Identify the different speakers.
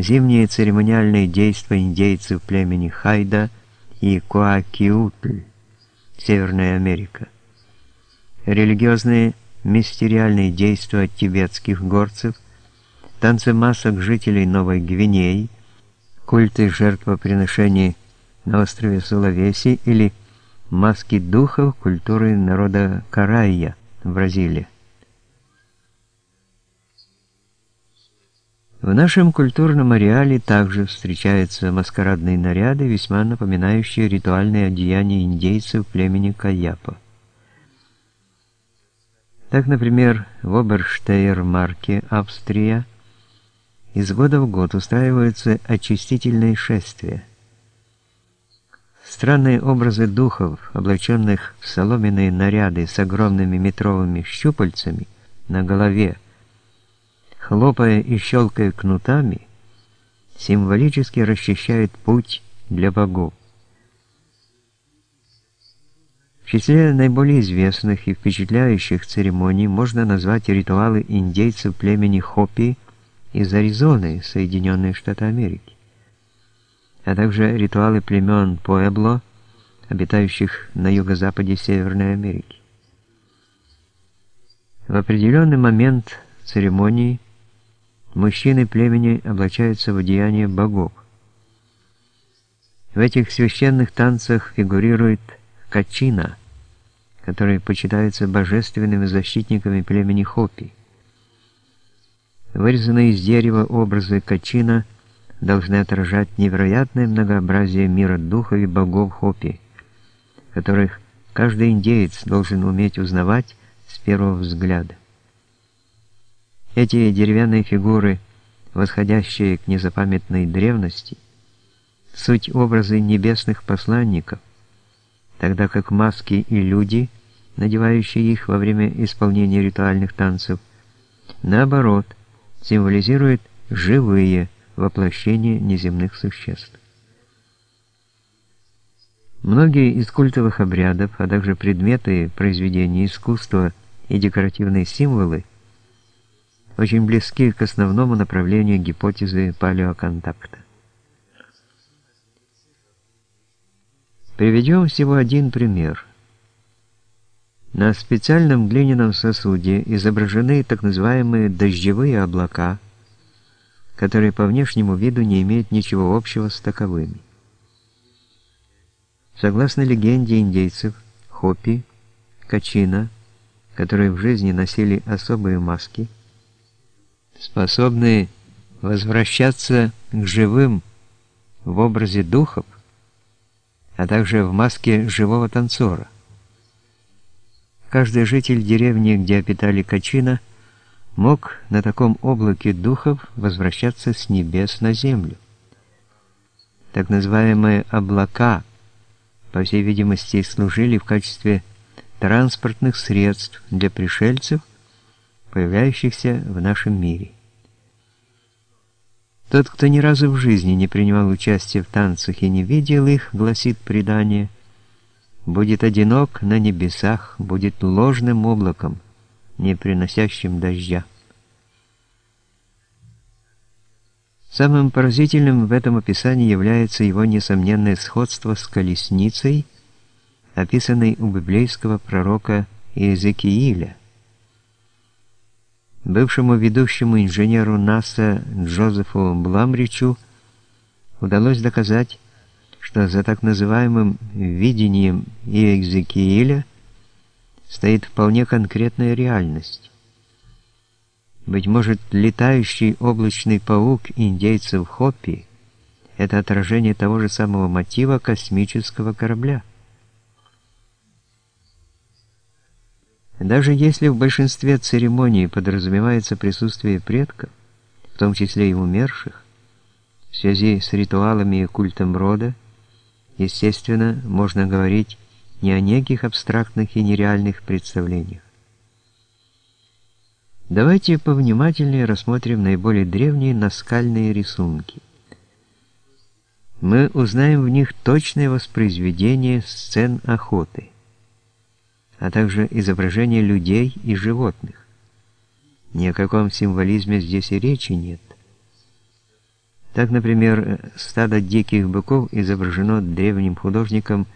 Speaker 1: зимние церемониальные действия индейцев племени Хайда и Куакиутль, Северная Америка, религиозные мистериальные действия тибетских горцев, танцы масок жителей Новой Гвинеи, культы жертвоприношений на острове Сулавеси или маски духов культуры народа Карайя в Бразилии. В нашем культурном ареале также встречаются маскарадные наряды, весьма напоминающие ритуальные одеяния индейцев племени Каяпа. Так, например, в Оберштейр-марке, Австрия, из года в год устраиваются очистительные шествия. Странные образы духов, облаченных в соломенные наряды с огромными метровыми щупальцами на голове, хлопая и щелкая кнутами, символически расчищают путь для богов. В числе наиболее известных и впечатляющих церемоний можно назвать ритуалы индейцев племени Хопи из Аризоны, Соединенные Штаты Америки, а также ритуалы племен Пуэбло, обитающих на юго-западе Северной Америки. В определенный момент церемонии мужчины племени облачаются в одеяние богов. В этих священных танцах фигурирует Качина, которые почитаются божественными защитниками племени Хопи. Вырезанные из дерева образы Качина должны отражать невероятное многообразие мира духов и богов Хопи, которых каждый индеец должен уметь узнавать с первого взгляда. Эти деревянные фигуры, восходящие к незапамятной древности, суть образы небесных посланников, тогда как маски и люди, надевающие их во время исполнения ритуальных танцев, наоборот, символизируют живые воплощения неземных существ. Многие из культовых обрядов, а также предметы произведения искусства и декоративные символы очень близки к основному направлению гипотезы палеоконтакта. Приведем всего один пример. На специальном глиняном сосуде изображены так называемые дождевые облака, которые по внешнему виду не имеют ничего общего с таковыми. Согласно легенде индейцев, Хопи, Качина, которые в жизни носили особые маски – способные возвращаться к живым в образе духов, а также в маске живого танцора. Каждый житель деревни, где обитали Качина, мог на таком облаке духов возвращаться с небес на землю. Так называемые облака, по всей видимости, служили в качестве транспортных средств для пришельцев, появляющихся в нашем мире. Тот, кто ни разу в жизни не принимал участия в танцах и не видел их, гласит предание, будет одинок на небесах, будет ложным облаком, не приносящим дождя. Самым поразительным в этом описании является его несомненное сходство с колесницей, описанной у библейского пророка Иезекииля. Бывшему ведущему инженеру НАСА Джозефу Бламричу удалось доказать, что за так называемым видением Иезекииля стоит вполне конкретная реальность. Быть может, летающий облачный паук индейцев Хоппи – это отражение того же самого мотива космического корабля. Даже если в большинстве церемоний подразумевается присутствие предков, в том числе и умерших, в связи с ритуалами и культом рода, естественно, можно говорить не о неких абстрактных и нереальных представлениях. Давайте повнимательнее рассмотрим наиболее древние наскальные рисунки. Мы узнаем в них точное воспроизведение сцен охоты а также изображения людей и животных. Ни о каком символизме здесь и речи нет. Так, например, стадо диких быков изображено древним художником